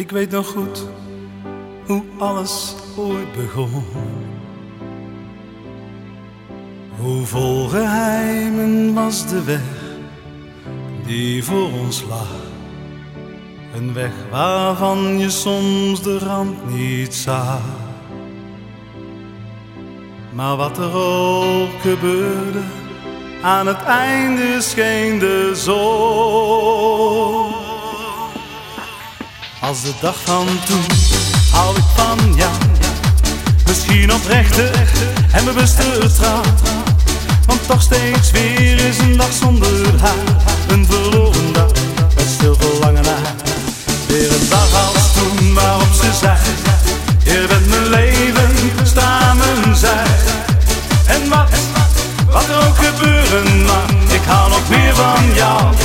Ik weet nog goed hoe alles ooit begon. Hoe vol geheimen was de weg die voor ons lag. Een weg waarvan je soms de rand niet zag. Maar wat er ook gebeurde, aan het einde scheen de zon. Als de dag van toen hou ik van jou. Misschien oprechter en bewuste trouw. Want toch steeds weer is een dag zonder haar. Een verloren dag met stil verlangen naar. Weer een dag als toen waarop ze zei. Je met mijn leven, samen zij. En wat, wat er ook gebeuren mag. Ik hou nog meer van jou.